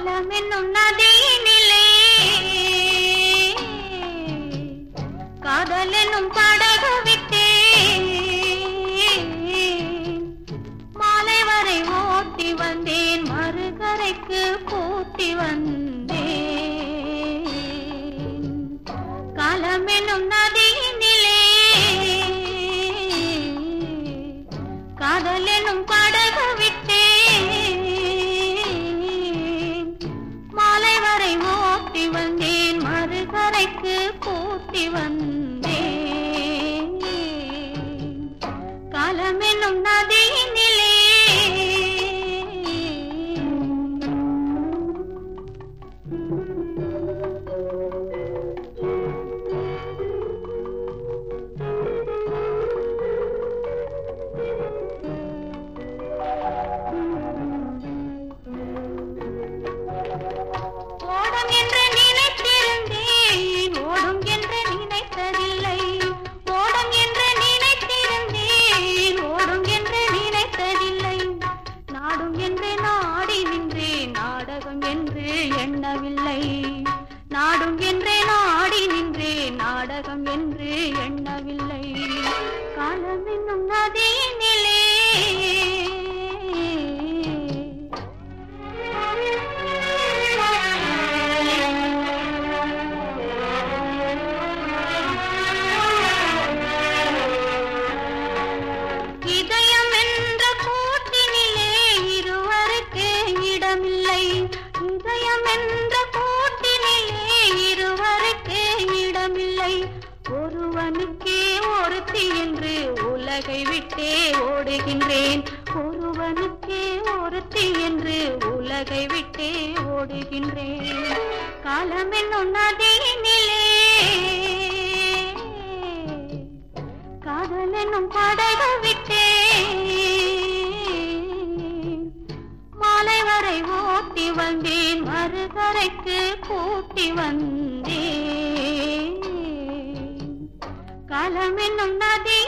காலமென்னும் நதியினிலே. காதலென்னும் படகு விட்டே. மாலை வரை ஓட்டி வந்தேன் மறுகரைக்கு பூட்டி வந்தேன். நதி ஓட்டி வந்தேன் மறுகரைக்கு பூட்டி வந்தேன். காலம் நதி உண்ணவில்லை. நாடும் சென்ற கூட்டினிலே இருவருக்கு இடமில்லை. ஒருவனுக்கே ஒருத்தி என்று உலகை விட்டே ஓடுகின்றேன். ஒருவனுக்கே ஒருத்தி என்று உலகை விட்டே ஓடுகின்றேன். காலம் என்னும் நதியினிலே காதல் என்னும் படகு விட்டேன் வந்தேன் மறுகரைக்கு கூட்டி வந்தேன். காலம் என்னும் நதி